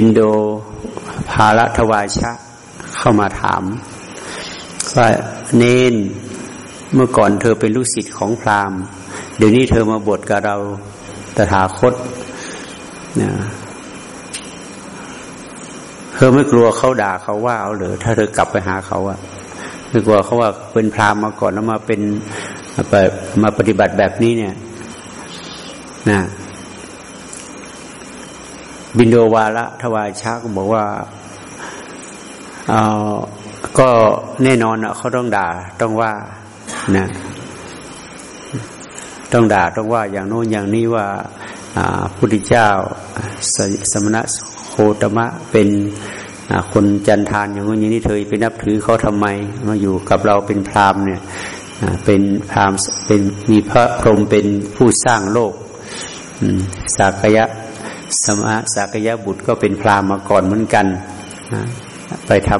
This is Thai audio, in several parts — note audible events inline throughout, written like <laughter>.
ปินโดภาลทวายชะ เข้ามาถามว่าเนนเมื่อก่อนเธอเป็นลูกศิษย์ของพราหมณ์เดี๋ยวนี้เธอมาบวชกับเราตถาคตนะเธอไม่กลัวเขาด่าเขาว่าเอาหรือถ้าเธอกลับไปหาเขาอะไม่กลัวเขาว่าเป็นพราหมณ์มาก่อนแล้วมาเป็นมาปฏิบัติแบบนี้เนี่ยนะ บินโดวาละทวายชาก็บอกว่าเอาก็แน่นอนอะเขาต้องด่าต้องว่านะต้องด่าต้องว่าอย่างโน้นอย่างนี้ว่าพุทธเจ้าสสมณะโคตมะเป็นคนจันทานอย่างนี้นี่เธอไปนับถือเขาทำไมมาอยู่กับเราเป็นพราหมณ์เนี่ยเป็นพราหมณ์เป็นมีพระพรหมเป็นผู้สร้างโลกสากยะ สมะสากยะบุตรก็เป็นพราหมณ์มาก่อนเหมือนกันไปท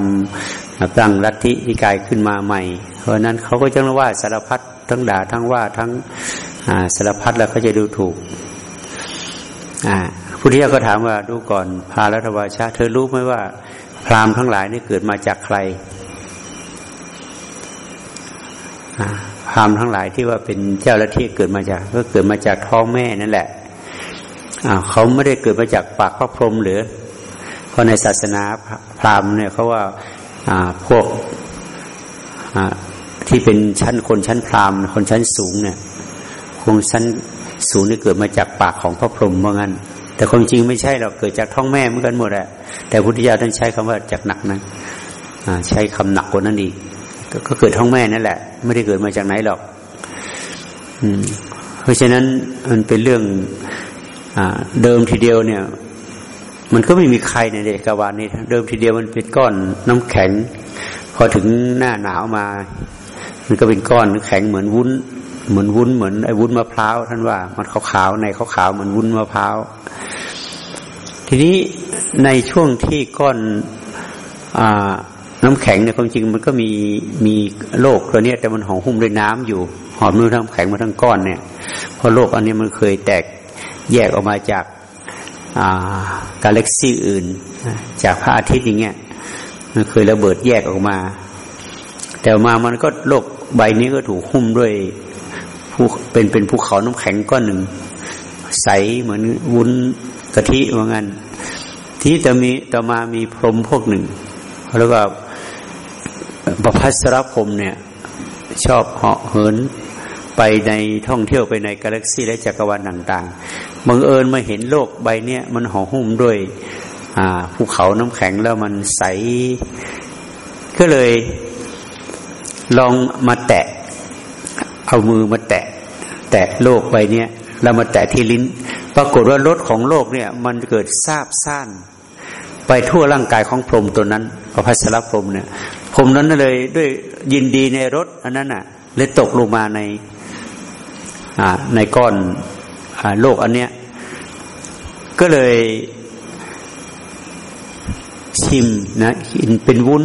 ำตั้งลัทธิที่กายขึ้นมาใหม่ เพราะนั้นเขาก็จะว่าสารพัดทั้งด่าทั้งว่าทั้งสารพัดแล้วเขาจะดูถูกพุทธิยาก็ถามว่าดูก่อนพาลัทวาชา เธอรู้ไหมว่า พราหมณ์ทั้งหลายนี่เกิดมาจากใครพราหมณ์ทั้งหลายที่ว่าเป็นเจ้าลัทธิเกิดมาจาก ก็เกิดมาจากท้องแม่นั่นแหละ เขาไม่ได้เกิดมาจากปากพระพรหมหรือเพราะในศาสนาพราหมณ์เนี่ยเขาว่าพวกที่เป็นชั้นคนชั้นพราหมณ์ คนชั้นสูงเนี่ยคงชั้นสูงนี่เกิดมาจากปากของพระพรหมว่างั้น แต่ความจริงไม่ใช่หรอกเกิดจากท้องแม่เหมือนกันหมดแหละแต่พุทธิยาท่านใช้คำว่าจากหนักนั้นใช้คำหนักกว่านั้นอีกก็เกิดท้องแม่นั่นแหละ ไม่ได้เกิดมาจากไหนหรอก อืม เพราะฉะนั้นมันเป็นเรื่อง เดิมทีเดียวเนี่ย มันก็ไม่มีใครในเดกวาลนี้ เดิมทีเดียวมันเป็นก้อนน้ำแข็ง พอถึงหน้าหนาวมา มันก็เป็นก้อนแข็งเหมือนวุ้น เหมือนวุ้นเหมือนไอ้วุ้นมะพร้าวท่านว่า มันขาวๆในขาวๆเหมือนวุ้นมะพร้าวทีนี้ในช่วงที่ก้อนอน้ำแข็งเนี่ยความจริงมันก็มีมีโลกตัวนี้แต่มันห่อหุ้มด้วยน้ำอยู่หอมด้วยน้ำแข็งมาทั้งก้อนเนี่ยเพราะโลกอันนี้มันเคยแตก แยกออกมาจากกาแล็กซี่อื่น จากพระอาทิตย์อย่างเงี้ยมันเคยระเบิดแยกออกมา แต่มามันก็โลกใบนี้ก็ถูกหุ้มด้วยภูเป็นเป็นภูเขาน้ำแข็งก้อนหนึ่ง ใสเหมือนวุ้นกะทิว่างั้นที่จะมีต่อมามีพรมพวกหนึ่งแล้วก็ประพัสรพรมเนี่ย ชอบเหาะเหินไปในท่องเที่ยวไปในกาแล็กซี่และจักรวาลต่าง ๆ บังเอิญมาเห็นโลกใบเนี้ยมันห่อหุ้มด้วยภูเขาน้ำแข็งแล้วมันใส ก็เลยลองมาแตะ เอามือมาแตะ แตะโลกใบเนี้ยแล้วมาแตะที่ลิ้น ปรากฏว่ารสของโลกเนี่ยมันเกิดซาบซ่านไปทั่วร่างกายของพรหมตัวนั้นพระพัสรพรหมเนี่ยพรหมนั้นเลยด้วยยินดีในรถอันนั้นอะเลยตกลงมาในในก้อนอโลกอันเนี้ย ก็เลยชิมนะกินเป็นวุ้น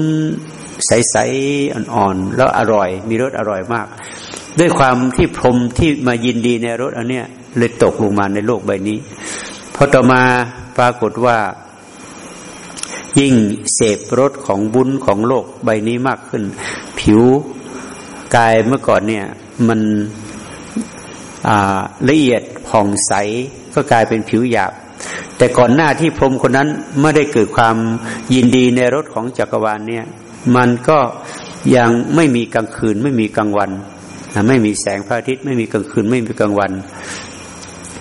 ใสๆอ่อนๆ แล้วอร่อย มีรสอร่อยมาก ด้วยความที่พรมที่มายินดีในรสอันเนี้ยเลยตกลงมาในโลกใบนี้พอต่อมาปรากฏว่า ยิ่งเสพรสของบุญของโลกใบนี้มากขึ้น ผิวกายเมื่อก่อนเนี่ยมันละเอียดผ่องใสก็กลายเป็นผิวหยาบ แต่ก่อนหน้าที่พรมคนนั้นไม่ได้เกิดความยินดีในรถของจักรวาลเนี่ย มันก็ยังไม่มีกลางคืน ไม่มีกลางวันไม่มีแสงพระอาทิตย์ไม่มีกลางคืนไม่มีกลางวัน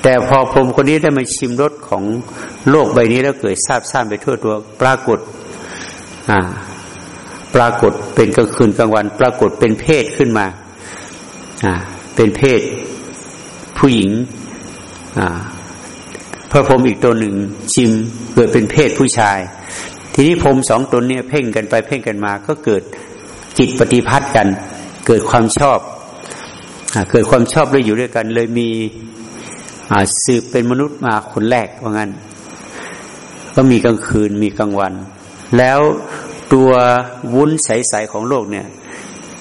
แต่พอพรมคนนี้ได้มาชิมรสของโลกใบนี้แล้วเกิดทราบซ่านไปทั่วตัวปรากฏอ่าปรากฏเป็นกลางคืนกลางวัน ปรากฏเป็นเพศขึ้นมาอ่าเป็นเพศผู้หญิง พระพรหมอีกตัวหนึ่งชิมเกิดเป็นเพศผู้ชาย ทีนี้พรหมสองตนเนี่ยเพ่งกันไปเพ่งกันมา ก็เกิดจิตปฏิพัทธ์กัน เกิดความชอบเกิดความชอบเลยอยู่ด้วยกัน เลยมีสืบเป็นมนุษย์มาคนแรกว่างั้น ก็มีกลางคืนมีกลางวัน แล้วตัววุ้นใสๆของโลกเนี่ย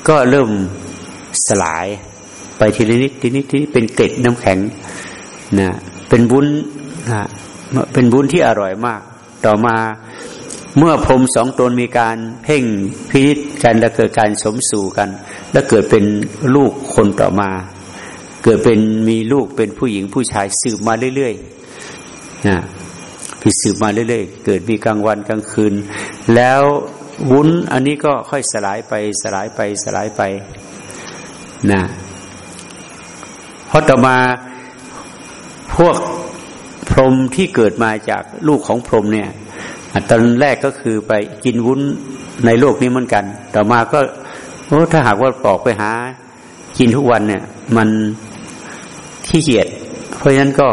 ก็เริ่มสลายไปทีละนิดทีนิดที่เป็นเกล็ดน้ำแข็งนะเป็นบุญ นะเป็นบุญที่อร่อยมาก ต่อมาเมื่อพรมสองตนมีการเพ่งพินิจกันแล้วเกิดการสมสู่กัน แล้วเกิดเป็นลูกคนต่อมา เกิดเป็นมีลูกเป็นผู้หญิงผู้ชายสืบมาเรื่อยๆนะพิสืบมาเรื่อยๆ เกิดมีกลางวันกลางคืน แล้ววุ้นอันนี้ก็ค่อยสลายไปสลายไปสลายไปนะเพราะต่อมาพวก พรหมที่เกิดมาจากลูกของพรหมเนี่ยตอนแรกก็คือไปกินวุ้นในโลกนี้เหมือนกัน ต่อมาก็โอ้ถ้าหากว่าปอกไปหา กินทุกวันเนี่ย มันขี้เกียจเพราะฉะนั้นก็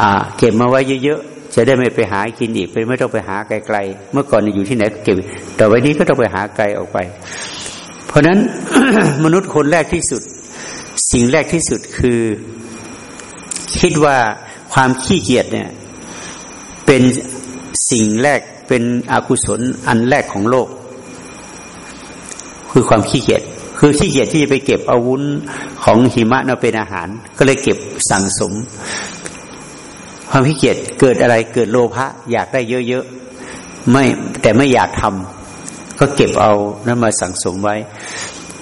อ่า เก็บมาไว้เยอะๆจะได้ไม่ไปหากินอีกไปไม่ต้องไปหาไกลๆเมื่อก่อนอยู่ที่ไหนเก็บแต่วันนี้ก็ต้องไปหาไกลออกไป เพราะนั้นมนุษย์คนแรกที่สุด สิ่งแรกที่สุดคือคิดว่า ความขี้เกียจเนี่ย เป็นสิ่งแรกเป็นอกุศลอันแรกของโลก คือความขี้เกียจคือขี้เกียจที่จะไปเก็บอาวุธของหิมะมาเป็นอาหาร ก็เลยเก็บสั่งสม ความขี้เกียจเกิดอะไรเกิดโลภะอยากได้เยอะๆไม่แต่ไม่อยากทำก็เก็บเอานั้นมาสั่งสมไว้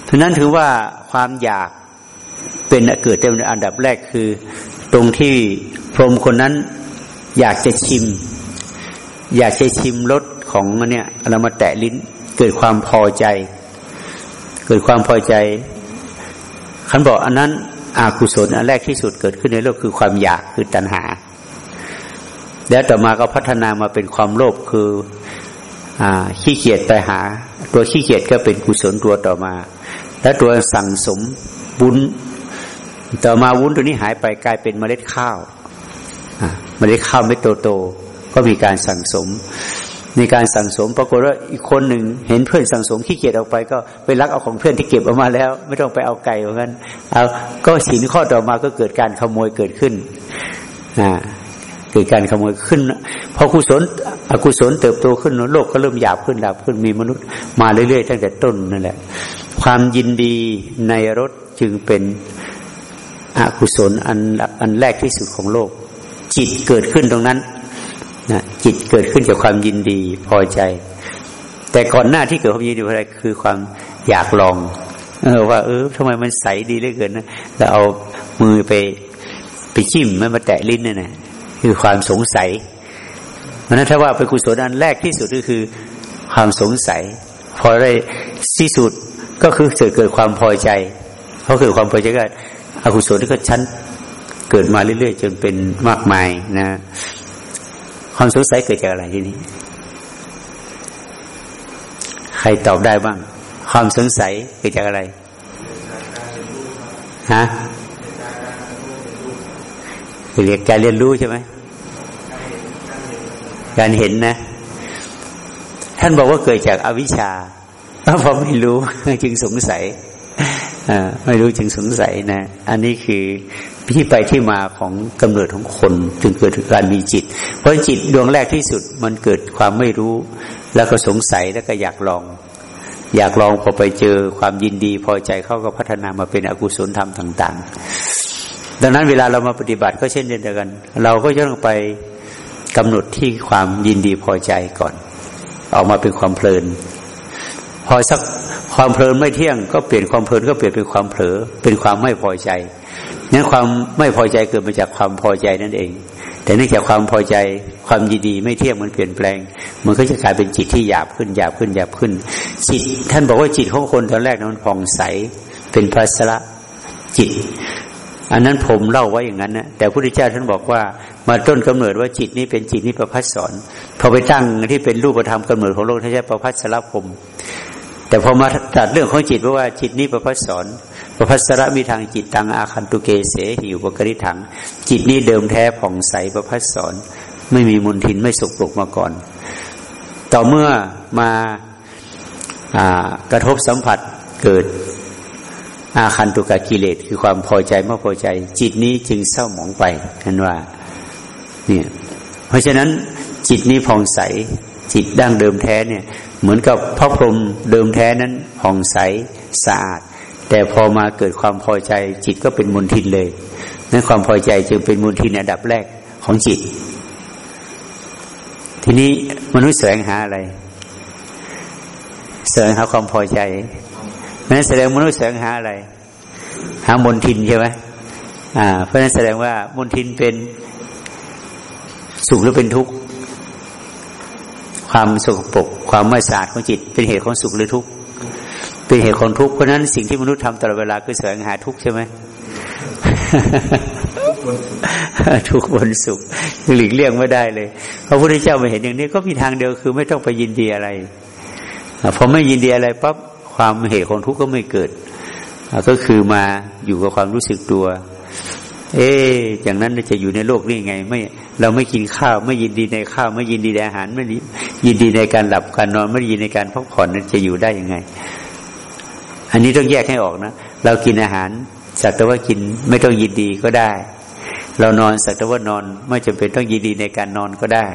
เพราะนั้นถือว่าความอยากเป็นเกิดเป็นอันดับแรกคือตรงที่ พรหมคนนั้นอยากจะชิม อยากจะชิมรสของมันเนี่ยเรามาแตะลิ้นเกิดความพอใจ เกิดความพอใจขันบอกอันนั้นอากุศลอันแรกที่สุดเกิดขึ้นในโลกคือความอยากคือตัณหา แล้วต่อมาก็พัฒนามาเป็นความโลภคืออขี้เกียจไปหา ตัวขี้เกียจก็เป็นกุศลตัวต่อมา และตัวสั่งสมบุญต่อมาวุ้นตัวนี้หายไปกลายเป็นเมล็ดข้าว เมล็ดข้าวเม็ดโตๆก็มีการสั่งสม ในการสั่งสมปรากฏว่าอีกคนหนึ่งเห็นเพื่อนสั่งสมขี้เกียจออกไปก็ไปรักเอาของเพื่อนที่เก็บออกมาแล้ว ไม่ต้องไปเอาไก่เหมือนกันเอาก็สินข้อต่อมาก็เกิดการขโมยเกิดขึ้นอ่าเกิดการขโมยขึ้นพอกุศลอกุศลเติบโตขึ้นโลกก็เริ่มหยาบขึ้นหยาบขึ้นมีมนุษย์มาเรื่อยๆตั้งแต่ต้นนั่นแหละ ความยินดีในรถจึงเป็นอกุศลอันอันแรกที่สุดของโลก จิตเกิดขึ้นตรงนั้นนะจิตเกิดขึ้นจากความยินดีพอใจ แต่ก่อนหน้าที่เกิดความยินดีอะไรคือความอยากลอง เออว่า เออทำไมมันใสดีเหลือเกินนะแล้วเอามือไปไปจิ้มมันมาแตะลิ้นนี่นะคือความสงสัยเพราะนั้นถ้าว่าเป็นกุศลอันแรกที่สุดก็คือความสงสัย พอได้ที่สุดก็คือเกิดเกิดความพอใจเพราะเกิดความพอใจก็อกุศลที่ก็ชั้น เกิดมาเรื่อยๆจนเป็นมากมายนะ ความสงสัยเกิดจากอะไรที่นี้ ใครตอบได้บ้าง ความสงสัยเกิดจากอะไรฮะเรียกการเรียนรู้ใช่ไหมการเห็นนะ ท่านบอกว่าเกิดจากอวิชชาเพราะไม่รู้จึงสงสัย ไม่รู้จึงสงสัยนะ อันนี้คือที่ไปที่มาของกำเนิดของคนจึงเกิดการมีจิต เพราะจิตดวงแรกที่สุดมันเกิดความไม่รู้ แล้วก็สงสัยแล้วก็อยากลอง อยากลองพอไปเจอความยินดี พอใจเขาก็พัฒนามาเป็นอกุศลธรรมต่าง ๆ ดังนั้นเวลาเรามาปฏิบัติก็เช่นเดียวกัน เราก็จะต้องไปกำหนดที่ความยินดีพอใจก่อน ออกมาเป็นความเพลิน พอสัก ความเพลินไม่เที่ยงก็เปลี่ยนความเพลินก็เปลี่ยนเป็นความเผลอเป็นความไม่พอใจนั้นความไม่พอใจเกิดมาจากความพอใจนั่นเอง แต่เนื่องจากความพอใจความยินดีไม่เที่ยงมันเปลี่ยนแปลง มันก็จะกลายเป็นจิตที่หยาบขึ้นหยาบขึ้นหยาบขึ้น จิต ท่านบอกว่าจิตของคนตอนแรกนั้นผ่องใสเป็นพระสละจิต อันนั้นผมเล่าไว้อย่างนั้นนะแต่พระพุทธเจ้าท่านบอกว่ามาต้นกำเนิดว่าจิตนี้เป็นจิตนี้ประพัสสอนพอไปตั้งที่เป็นรูปธรรมกำเนิดของโลกท่านใช้ประพัสสละผม แต่พอมาตัดเรื่องของจิตเพราะว่าจิตนี้ประพัสสอนประพัสระมีทางจิตตังอาคันตุเกเสหิวปกริถัง จิตนี้เดิมแท้ผ่องใสประพัสสอนไม่มีมุนทินไม่สุกปรกมาก่อน ต่อเมื่อมากระทบสัมผัสเกิดอาคันตุกะกิเลสคือความพอใจไม่พอใจ จิตนี้จึงเศร้าหมองไปนั่นว่าเนี่ยเพราะฉะนั้นจิตนี้ผ่องใสจิตดั้งเดิมแท้เนี่ย เหมือนกับพระพรหมเดิมแท้นั้นผ่องใสสะอาด แต่พอมาเกิดความพอใจจิตก็เป็นมุนทินเลยนั้นความพอใจจึงเป็นมุนทินอันดับแรกของจิต ทีนี้มนุษย์แสวงหาอะไรแสวงหาความพอใจนั้นแสดงมนุษย์แสวงหาอะไร หามนทินใช่ไหมอ่า เพราะนั้นแสดงว่ามนทินเป็นสุขหรือเป็นทุกข์ ความสกปรกความไม่สะอาดของจิต เป็นเหตุของสุขหรือทุกข์เป็นเหตุของทุกข์เพราะนั้นสิ่งที่มนุษย์ทำตลอดเวลาคือแสวงหาทุกข์ใช่ไหมทุกบนสุขหลีกเลี่ยงไม่ได้เลยพระพุทธเจ้ามาเห็นอย่างนี้ก็มีทางเดียวคือไม่ต้องไปยินดีอะไรพอไม่ยินดีอะไรปั๊บความเหตุของทุกข์ก็ไม่เกิดก็คือมาอยู่กับความรู้สึกตัว เอ๊อย่างนั้นจะอยู่ในโลกนี้ไง ไม่ เราไม่กินข้าว ไม่ยินดีในข้าว ไม่ยินดีในอาหารไม่ยินดีในการหลับการนอน ไม่ยินดีในการพักผ่อนนั้นจะอยู่ได้ยังไง อันนี้ต้องแยกให้ออกนะ เรากินอาหารสักแต่ว่ากินไม่ต้องยินดีก็ได้ เรานอนสักแต่ว่านอน ไม่จำเป็นต้องยินดีในการนอนก็ได้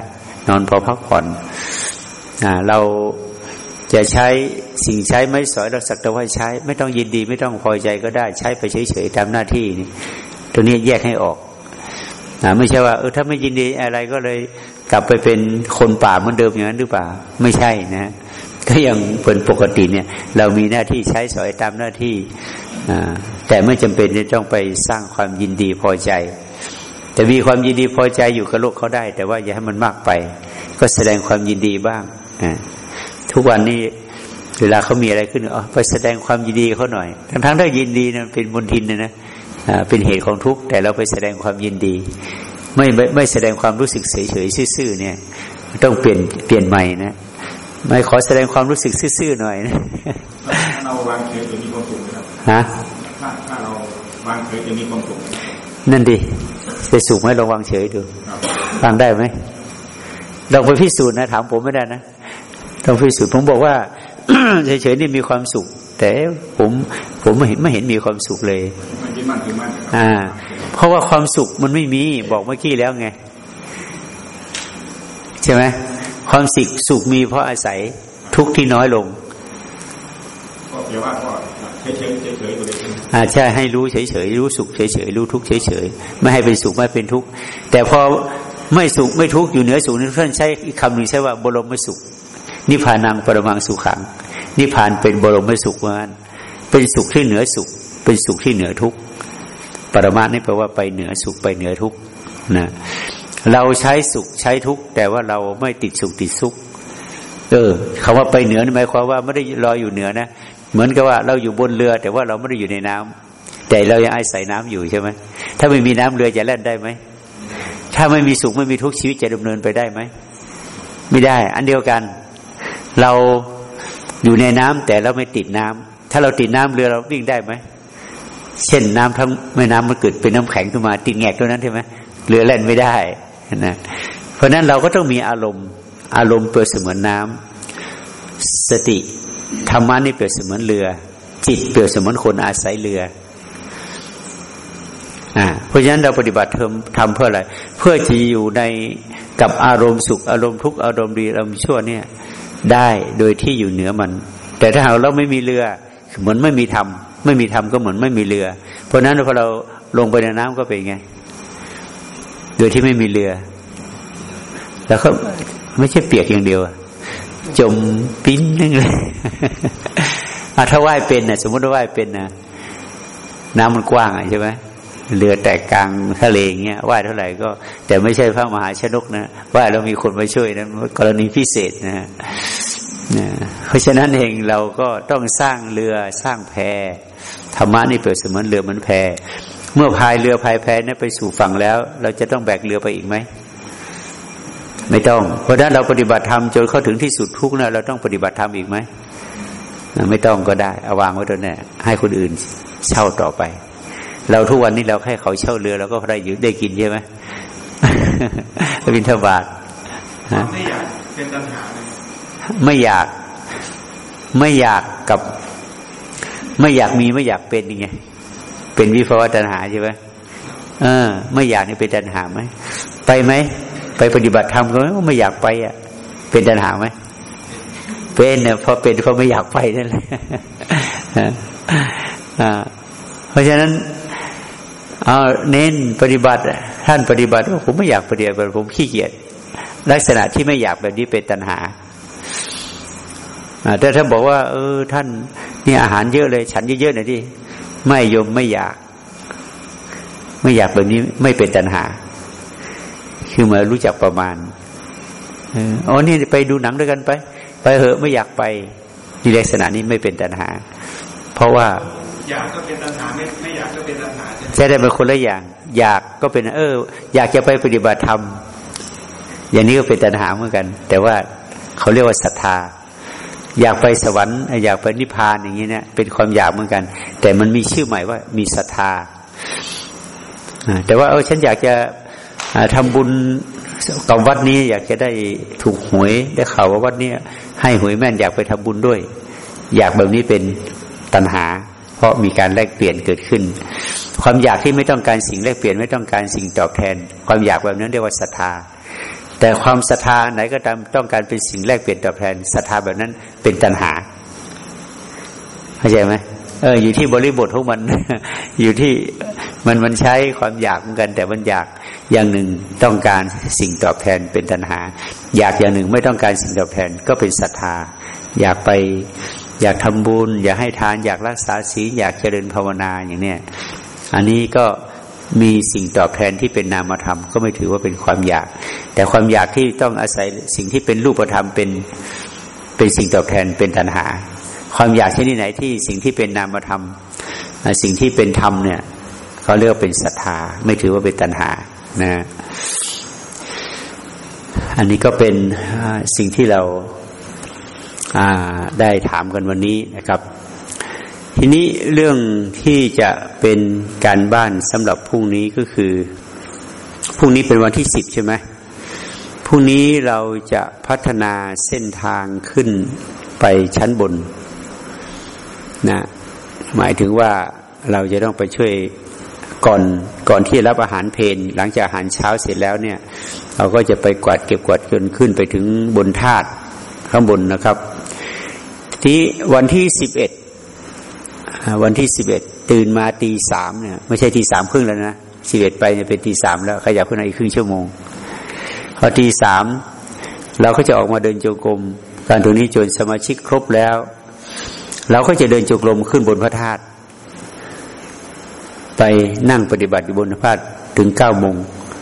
นอนพอพักผ่อนอ่าเราจะใช้สิ่งใช้ไม่สอยเราสักแต่ว่าใช้ ไม่ต้องยินดี ไม่ต้องพอใจก็ได้ ใช้ไปเฉยๆตามหน้าที่นี่ตัวนี้แยกให้ออก นะไม่ใช่ว่าเออถ้าไม่ยินดีอะไรก็เลยกลับไปเป็นคนป่าเหมือนเดิมอย่างนั้นหรือเปล่า ไม่ใช่นะก็ยังเป็นปกติเนี่ย เรามีหน้าที่ใช้สอยตามหน้าที่แต่ไม่จำเป็นจะต้องไปสร้างความยินดีพอใจ แต่มีความยินดีพอใจอยู่กับโลกเขาได้ แต่ว่าอย่าให้มันมากไป ก็แสดงความยินดีบ้างทุกวันนี้เวลาเขามีอะไรขึ้นอ๋อไปแสดงความยินดีเขาหน่อย ทั้งทั้งถ้ายินดีนะเป็นมนทินนะนะ เป็นเหตุของทุกข์แต่เราไปแสดงความยินดีไม่ไม่ไม่แสดงความรู้สึกเฉยเฉยซื่อๆเนี่ยต้องเปลี่ยนเปลี่ยนใหม่นะไม่ขอแสดงความรู้สึกซื่อๆหน่อยนะเราวางเฉยจะมีความสุขครับฮะถ้าถ้าเราวางเฉยจะมีความสุขนั่นดิจะสุขไหมลองวางเฉยดูวางได้ไหมลองไปพิสูจน์นะถามผมไม่ได้นะต้องพิสูจน์ผมบอกว่าเฉยๆนี่มีความสุข แต่ผมผมไม่เห็นไม่เห็นมีความสุขเลย อ่า เพราะว่าความสุขมันไม่มีบอกเมื่อกี้แล้วไง ใช่ไหมความสิกสุขมีเพราะอาศัยทุกที่น้อยลงก็เดี๋ยวว่าก็เฉยๆเฉยๆอ่าใช่ให้รู้เฉยๆรู้สุขเฉยๆรู้ทุกข์เฉยๆไม่ให้เป็นสุขไม่เป็นทุกข์แต่พอไม่สุขไม่ทุกข์อยู่เหนือสุขนี่ท่านใช้คำหนึ่งใช่ว่าบรมไม่สุข นิพพานังปรมังสุขัง นิพพานเป็นบรมสุขว่าเป็นสุขที่เหนือสุข เป็นสุขที่เหนือทุกปรมานี่แปลว่าไปเหนือสุขไปเหนือทุกนะเราใช้สุขใช้ทุกแต่ว่าเราไม่ติดสุขติดสุขเออคำว่าไปเหนือหมายความว่าไม่ได้ลอยอยู่เหนือนะเหมือนกับว่าเราอยู่บนเรือ แต่ว่าเราไม่ได้อยู่ในน้ำแต่เรายังอาศัยน้ำอยู่ใช่ไหมถ้าไม่มีน้ำเรือจะแล่นได้ไหมถ้าไม่มีสุขไม่มีทุกชีวิตจะดำเนินไปได้ไหมไม่ได้ อันเดียวกัน เราอยู่ในน้ำแต่เราไม่ติดน้ำถ้าเราติดน้ำเรือเราวิ่งได้ไหม เช่นน้ำทั้งแม่น้ำมันเกิดเป็นน้ำแข็งขึ้นมาติดแงกตัวนั้นใช่ไหมเรือแล่นไม่ได้นะเพราะนั้นเราก็ต้องมีอารมณ์อารมณ์เปรียบเสมือนน้ำสติธรรมะนี่เปรียบเสมือนเรือ จิตเปรียบเสมือนคนอาศัยเรืออ่าเพราะฉะนั้นเราปฏิบัติเทอมทำเพื่ออะไร เพื่อจะอยู่ในกับอารมณ์สุขอารมณ์ทุกข์อารมณ์ดีอารมณ์ชั่วเนี่ยได้โดยที่อยู่เหนือมัน แต่ถ้าเราไม่มีเรือเหมือนไม่มีธรรม ไม่มีธรรมก็เหมือนไม่มีเรือ เพราะนั้นพอเราลงไปในน้ำก็เป็นไง โดยที่ไม่มีเรือ แล้วก็ไม่ใช่เปียกอย่างเดียวจมปิ้นนึงเลยถ้าว่ายเป็นนะสมมติว่าว่ายเป็นนะน้ำมันกว้างใช่ไหมเรือแตกกลางทะเลเงี้ยว่ายเท่าไหร่ก็ แต่ไม่ใช่พระมหาชนกนะว่ายแล้วมีคนมาช่วยนะกรณีพิเศษนะฮะเพราะฉะนั้นเองเราก็ต้องสร้างเรือสร้างแพ ธรรมะนี่เปรียบเสมือนเรือเหมือนแพเมื่อพายเรือพายแพนี่ไปสู่ฝั่งแล้ว เราจะต้องแบกเรือไปอีกไหมไม่ต้อง เพราะฉะนั้นเราปฏิบัติธรรมจนเข้าถึงที่สุดทุกนะเราต้องปฏิบัติธรรมอีกไหมไม่ต้องก็ได้เอาวางไว้ตรงนี้ให้คนอื่นเช่าต่อไป เราทุกวันนี้เราแค่เขาเช่าเรือเราก็ได้อยู่ได้กินใช่ไหมบินทบาทไม่อยากเป็นปัญหาไม่อยาก ไม่อยากกับ ไม่อยากมีไม่อยากเป็นยังไงเป็นวิภาวะตัณหาใช่ไหมเออ ไม่อยากนี่เป็นตัณหาไหมไปไหมไปปฏิบัติธรรมก็ไม่อยากไปอะ เป็นตัณหาไหมเป็นเนี่ยพอเป็นเพราะไม่อยากไปนั่นแหละเพราะฉะนั้นเอาเน้นปฏิบัติ ท่านปฏิบัติผมไม่อยากปฏิบัติผมขี้เกียจลักษณะที่ไม่อยากแบบนี้เป็นตัณหา แต่ถ้าบอกว่า เออ ท่านนี่อาหารเยอะเลย ฉันเยอะๆหน่อยดิไม่ยมไม่อยาก ไม่อยากแบบนี้ไม่เป็นตัณหา คือมารู้จักประมาณอ๋อนี่ไปดูหนังด้วยกันไป ไปเหอะไม่อยากไปนี่ลักษณะนี้ไม่เป็นตัณหา เพราะว่าอยากก็เป็นตัณหาไม่ไม่อยากก็เป็นตัณหาใช่ได้เป็นคนละอย่าง อยากก็เป็น เออ อยากจะไปปฏิบัติธรรมอย่างนี้ก็เป็นตัณหาเหมือนกัน แต่ว่าเขาเรียกว่าศรัทธา อยากไปสวรรค์อยากไปนิพพานอย่างนี้เนี่ยเป็นความอยากเหมือนกัน แต่มันมีชื่อใหม่ว่ามีศรัทธาแต่ว่าเออฉันอยากจะทำบุญกับวัดนี้ อยากจะได้ถูกหวยได้ข่าวว่าวัดนี้ให้หวยแม่นอยากไปทำบุญด้วย อยากแบบนี้เป็นตัณหา เพราะมีการแลกเปลี่ยนเกิดขึ้น ความอยากที่ไม่ต้องการสิ่งแลกเปลี่ยนไม่ต้องการสิ่งตอบแทน ความอยากแบบนั้นเรียกว่าศรัทธา แต่ความศรัทธาไหนก็ตามต้องการเป็นสิ่งแรกเปลี่ยนตอบแทนศรัทธาแบบนั้นเป็นตัณหาเข้าใจไหมเอออยู่ที่บริบทของมัน อยู่ที่มันมันใช้ความอยากเหมือนกัน แต่มันอยากอย่างหนึ่งต้องการสิ่งตอบแทนเป็นตัณหา อยากอย่างหนึ่งไม่ต้องการสิ่งตอบแทนก็เป็นศรัทธา อยากไปอยากทำบุญ อยากให้ทาน อยากรักษาศีลอยากเจริญภาวนาอย่างเนี้ยอันนี้ก็ มีสิ่งตอบแทนที่เป็นนามธรรม ก็ไม่ถือว่าเป็นความอยาก แต่ความอยากที่ต้องอาศัยสิ่งที่เป็นรูปธรรมเป็นเป็นสิ่งตอบแทนเป็นตัณหา ความอยากชนิดไหนที่สิ่งที่เป็นนามธรรม สิ่งที่เป็นธรรมเนี่ยเขาเรียกเป็นศรัทธา ไม่ถือว่าเป็นตัณหานะอันนี้ก็เป็นสิ่งที่เราได้ถามกันวันนี้นะครับ ทีนี้เรื่องที่จะเป็นการบ้านสำหรับพรุ่งนี้ก็คือพรุ่งนี้เป็นวันที่สิบใช่ไหมพรุ่งนี้เราจะพัฒนาเส้นทางขึ้นไปชั้นบนนะหมายถึงว่าเราจะต้องไปช่วยก่อนก่อนที่รับอาหารเพนหลังจากอาหารเช้าเสร็จแล้วเนี่ย เราก็จะไปกวาดเก็บกวาดจนขึ้นไปถึงบนธาตุข้างบนนะครับ ที่วันที่สิบเอ็ด วันที่สิบเอ็ดตื่นมาตีสามเนี่ยไม่ใช่ตีสามครึ่งแล้วนะสิบเอ็ดไปเนี่ยเป็นตีสามแล้วขยับขึ้นมาอีกครึ่งชั่วโมง พอตีสามเราก็จะออกมาเดินโจงกรมการตรงนี้จนสมาชิกครบแล้ว เราก็จะเดินโจงกรมขึ้นบนพระธาตุไปนั่งปฏิบัติอยู่บนพระธาตุถึงเก้าโมง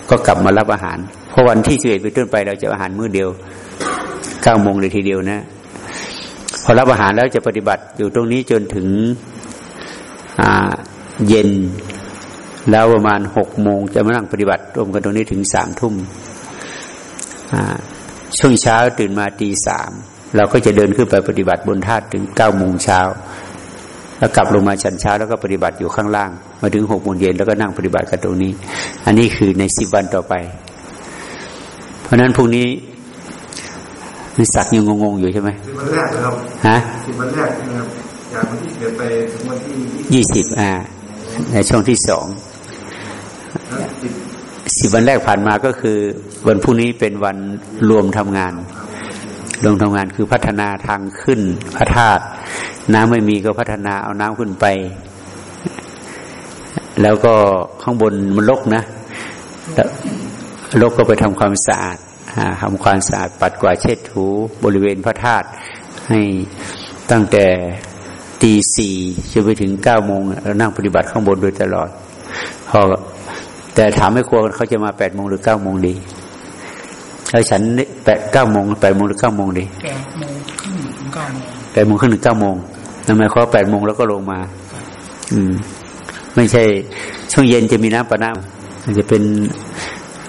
ก็กลับมารับอาหาร เพราะวันที่สิบเอ็ดไปต้นไปเราจะอาหารมื้อเดียวเก้าโมงเลยทีเดียวนะ พอรับอาหารแล้วจะปฏิบัติอยู่ตรงนี้จนถึง เย็นแล้วประมาณหกโมงจะมานั่งปฏิบัติร่วมกันตรงนี้ถึงสามทุ่มช่วงเช้าตื่นมาตีสามเราก็จะเดินขึ้นไปปฏิบัติบนธาตุถึงเก้าโมงเช้าแล้วกลับลงมาชันเช้าแล้วก็ปฏิบัติอยู่ข้างล่าง มาถึงหกโมงเย็นแล้วก็นั่งปฏิบัติกันตรงนี้ อันนี้คือในสิบวันต่อไป เพราะนั้นพรุ่งนี้มีสักยังงงๆอยู่ใช่ไหมสิบวันแรกครับฮะสิบวันแรกนะครับ จากวันที่เกิดไปถึงวันที่ยี่สิบอ่า ในช่วงที่สองสิบวันแรกผ่านมาก็คือ วันพรุ่งนี้เป็นวันรวมทำงานรวมทำงานคือพัฒนาทางขึ้นพระธาตุน้ำไม่มีก็พัฒนาเอาน้ำขึ้นไป แล้วก็ข้างบนมันลกนะลกก็ไปทำความสะอาดทำความสะอาดปัดกวาดเช็ดถูบริเวณพระธาตุให้ตั้งแต่ ตีสี่จะไปถึงเก้าโมงเรานั่งปฏิบัติข้างบนโดยตลอดพอแต่ถามไม่กลัวเขาจะมาแปดโมงหรือเก้าโมงดีแล้วฉันแปดเก้าโมงแปดโมงหรือเก้าโมงดีแปดโมงครึ่งถึงเก้าโมงแปดโมงครึ่งถึงเก้าโมงทำไมเขาแปดโมงแล้วก็ลงมา อืม ไม่ใช่ ช่วงเย็นจะมีน้ำปะน้ำมันจะเป็น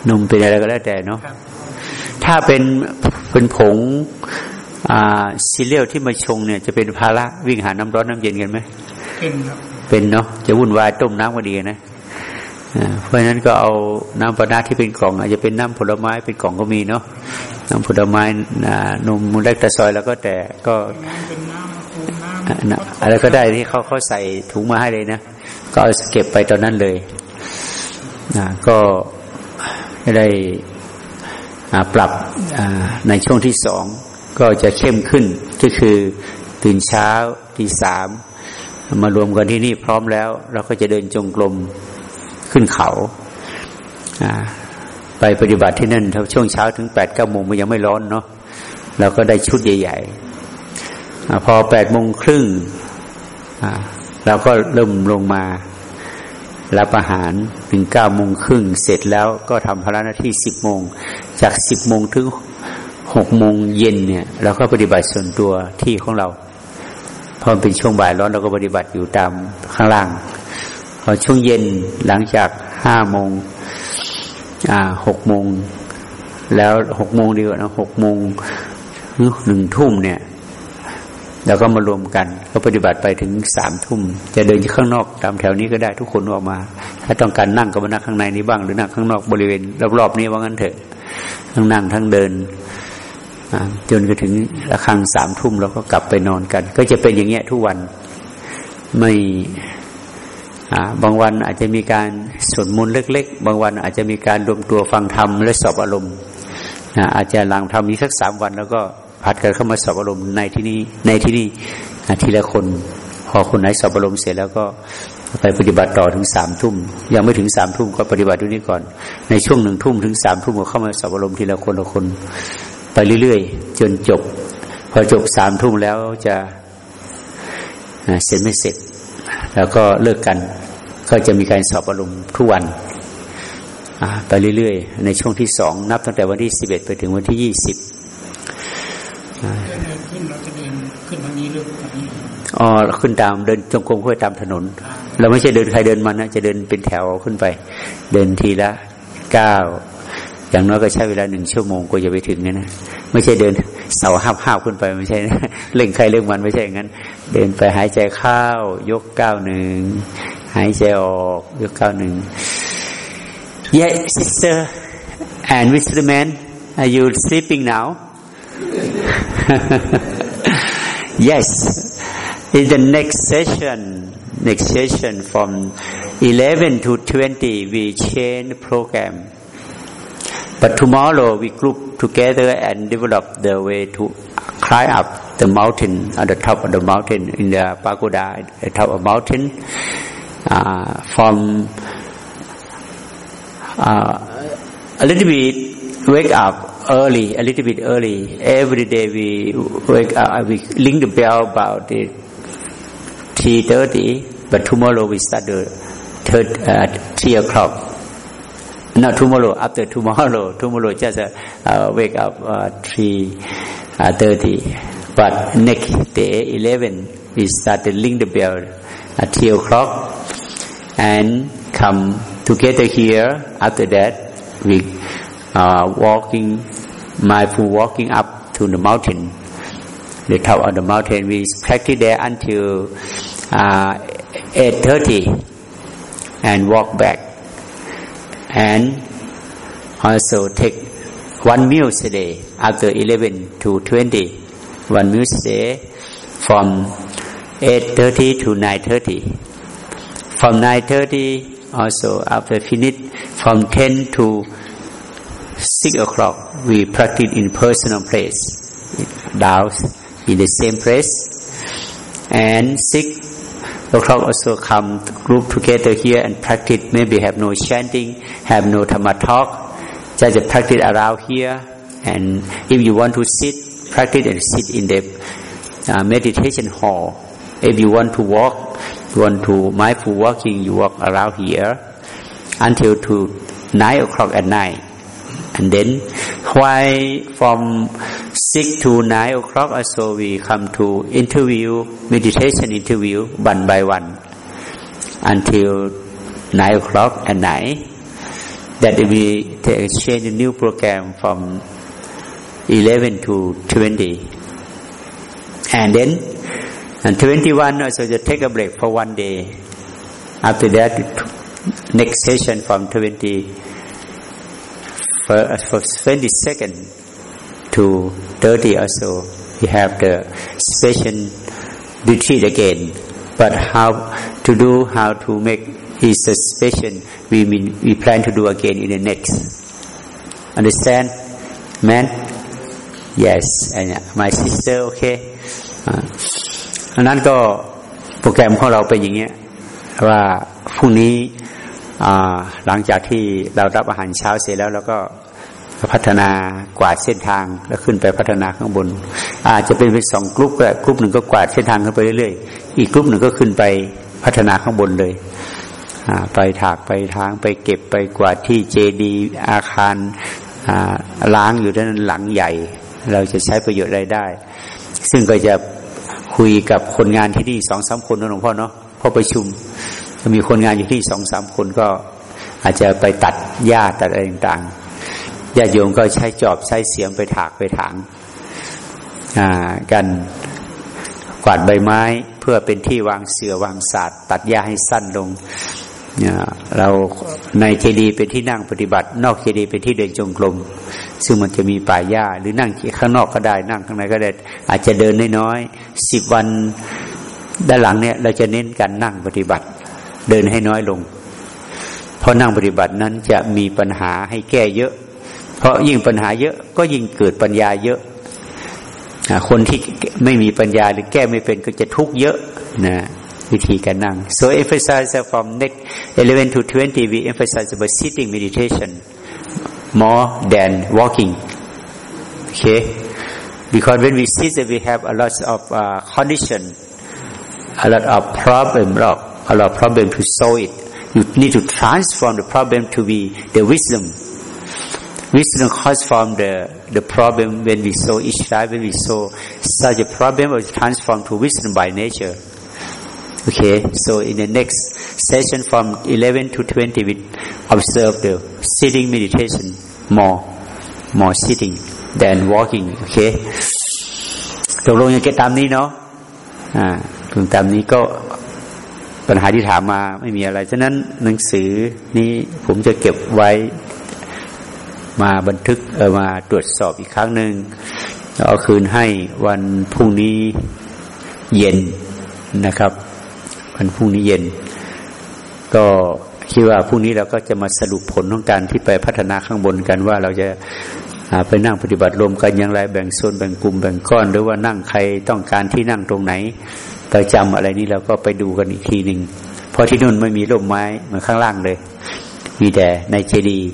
นมเป็นอะไรก็แล้วแต่เนาะถ้าเป็นเป็นผง ซีเรียลที่มาชงเนี่ยจะเป็นภาระวิ่งหาน้ำร้อนน้ำเย็นกันไหมเป็นครับเป็นเนาะจะวุ่นวายต้มน้ำก็ดีนะเพราะฉะนั้นก็เอาน้ำปนาที่เป็นกล่อง อาจจะเป็นน้ำผลไม้เป็นกล่องก็มีเนาะน้ำผลไม้นมมูลเล็กตะซอยแล้วก็แต่ก็อะไรก็ได้ที่เขาเขาใส่ถุงมาให้เลยนะก็เอาเก็บไปตอนนั้นเลยก็ได้ปรับในช่วงที่สอง ก็จะเข้มขึ้นก็คือตื่นเช้าทีสามมารวมกันที่นี่พร้อมแล้ว เราก็จะเดินจงกรมขึ้นเขาไปปฏิบัติที่นั่นช่วงเช้าถึงแปดเก้าโมงมันยังไม่ร้อนเนาะเราก็ได้ชุดใหญ่ๆพอแปดโมงครึ่งเราก็เริ่มลงมารับอาหารถึงเก้าโมงครึ่งเสร็จแล้วก็ทำภาระหน้าที่สิบโมง จากสิบโมงถึง หกโมงเย็นเนี่ยเราก็ปฏิบัติส่วนตัวที่ของเราพอเป็นช่วงบ่ายร้อนเราก็ปฏิบัติอยู่ตามข้างล่าง พอช่วงเย็นหลังจากห้าโมงอ่าหกโมงแล้วหกโมงดีกว่านะหกโมงหนึ่งทุ่มเนี่ยเราก็มารวมกัน ก็ปฏิบัติไปถึงสามทุ่ม จะเดินข้างนอกตามแถวนี้ก็ได้ทุกคนออกมา ถ้าต้องการนั่งก็มานั่งข้างในนี้บ้างหรือนั่งข้างนอกบริเวณรอบๆนี้ว่างั้นเถอะทั้งนั่งทั้งเดิน จนกระถึงระฆังสามทุ่มเราก็กลับไปนอนกัน ก็จะเป็นอย่างเงี้ยทุกวันไม่บางวันอาจจะมีการสวดมนต์เล็ก ๆ บางวันอาจจะมีการรวมตัวฟังธรรมและสอบอารมณ์อาจจะหลังทำนี้สักสามวัน แล้วก็พัดกันเข้ามาสอบอารมณ์ในที่นี้ในที่นี้ทีละคน พอคนไหนสอบอารมณ์เสร็จแล้วก็ไปปฏิบัติต่อถึงสามทุ่มยังไม่ถึงสามทุ่มก็ปฏิบัติดูนี้ก่อน ในช่วงหนึ่งทุ่มถึงสามทุ่มก็เข้ามาสอบอารมณ์ทีละคนละคน ไปเรื่อยๆ จนจบ พอจบสามทุ่มแล้วจะเสร็จไม่เสร็จ แล้วก็เลิกกัน ก็จะมีการสอบอารมณ์ทุกวันไปเรื่อยๆ ในช่วงที่สองนับตั้งแต่วันที่สิบเอ็ดไปถึงวันที่ยี่สิบขึ้นเราจะเดินขึ้นทางนี้หรือทางนี้อ๋อขึ้นตามเดินจงกรมเพื่อตามถนน เราไม่ใช่เดินใครเดินมันนะจะเดินเป็นแถวขึ้นไป เดินทีละเก้า อย่างน้อยก็ใช้เวลาหนึ่งชั่วโมงก็จะไปถึงนะไม่ใช่เดินเสาห้าห้าขึ้นไปไม่ใช่นะเล่งใครเล่งมันไม่ใช่อย่างนั้น เดินไปหายใจเข้ายกก้าวหนึ่งหายใจออกยกก้าวหนึ่ง Yes sister and Mr. Man are you sleeping now yes, in the next session, next session from 11 to 20, we change program. But tomorrow we group together and develop the way to climb up the mountain at the top of the mountain in the pagoda at the top of mountain uh, from uh, a little bit wake up early, a little bit early. Every day we wake up, we ring the bell about the three thirty, but tomorrow we start third uh, three o'clock. Not tomorrow, after tomorrow. <laughs> Tomorrow just uh, uh, wake up uh, three uh, thirty. But next day, eleven, we start to ring the bell at three o'clock and come together here. After that, we uh, walking, mindful walking up to the mountain, the top of the mountain. We practice there until uh, 8.30 and walk back. And also take one meal a day after 11 to 20. One meal a day from 8.30 to 9.30. From 9.30 also after finish from 10 to six o'clock we practice in personal place down in the same place and six o'clock also come group together here and practice. Maybe have no chanting have no dhamma talk. Just practice around here. And if you want to sit practice and sit in the uh, meditation hall. If you want to walk you want to mindful walking you walk around here until to nine o'clock at night. And then why from six to nine o'clock so we come to interview meditation interview one by one until nine o'clock at night. That we exchange a new program from 11 to 20 and then and 21 also to take a break for one day. After that next session from 20 for, for 20 second to 30 or so, we have the special retreat again. But how to do, how to make his special, we, mean, we plan to do again in the next. Understand? Man? Yes. And my sister, okay? อันนั้นก็โปรแกรมของเราเป็นอย่างเงี้ยว่าพรุ่งนี้หลังจากที่เรารับอาหารเช้าเสร็จแล้วเราก็ พัฒนากวาดเส้นทางแล้วขึ้นไปพัฒนาข้างบน อาจจะเป็นเป็นสองกลุ่มก็กลุ่มหนึ่งก็กวาดเส้นทางขึ้นไปเรื่อยๆ อีกกลุ่มหนึ่งก็ขึ้นไปพัฒนาข้างบนเลยไปถากไปทางไปเก็บไปกวาดที่เจดีอาคารล้างอยู่ด้านหลังใหญ่ เราจะใช้ประโยชน์อะไรได้ ซึ่งก็จะคุยกับคนงานที่นี่สองสามคนนะหลวงพ่อเนาะพอประชุมมีคนงานอยู่ที่สองสามคนก็อาจจะไปตัดหญ้าตัดอะไรต่างๆ ญาติโยมก็ใช้จอบใช้เสียมไปถากไปถางกันกวาดใบไม้เพื่อเป็นที่วางเสือวางศาสตร์ตัดหญ้าให้สั้นลงเราในเจดีเป็นที่นั่งปฏิบัติ นอกเจดีเป็นที่เดินจงกรมซึ่งมันจะมีป่าหญ้า หรือนั่งข้างนอกก็ได้นั่งข้างในก็ได้ อาจจะเดินน้อยๆสิบวันด้านหลังเนี่ย เราจะเน้นการนั่งปฏิบัติ เดินให้น้อยลง เพราะนั่งปฏิบัตินั้นจะมีปัญหาให้แก้เยอะ เพราะยิ่งปัญหาเยอะก็ยิ่งเกิดปัญญาเยอะคนที่ไม่มีปัญญาหรือแก้ไม่เป็นก็จะทุกข์เยอะนะวิธีการนั่ง so emphasize from next 11 to 20 we emphasize about sitting meditation more than walking okay because when we sit we have a lot of uh, condition a lot of problem a lot of problem to solve it. You need to transform the problem to be the wisdom. Wisdom comes from the, the problem when we saw each time, when we saw such a problem was transformed to wisdom by nature. Okay, so in the next session from 11 to 20, we observe the sitting meditation more, more sitting than walking. Okay ตกลงยังเก็ตตามนี้เนาะ อ่าถึงตามนี้ก็ปัญหาที่ถามมาไม่มีอะไร ฉะนั้นหนังสือนี้ผมจะเก็บไว้ มาบันทึกเออมาตรวจสอบอีกครั้งหนึ่งเอาคืนให้วันพรุ่งนี้เย็นนะครับ วันพรุ่งนี้เย็น ก็คิดว่าพรุ่งนี้เราก็จะมาสรุปผลของการที่ไปพัฒนาข้างบนกันว่าเราจะไปนั่งปฏิบัติรวมกันอย่างไรแบ่งโซนแบ่งกลุ่มแบ่งก้อน หรือว่านั่งใครต้องการที่นั่งตรงไหนประจำอะไรนี้เราก็ไปดูกันอีกทีหนึ่งเพราะที่นู่นไม่มีร่มไม้เหมือนข้างล่างเลย มีแต่ในเจดีย์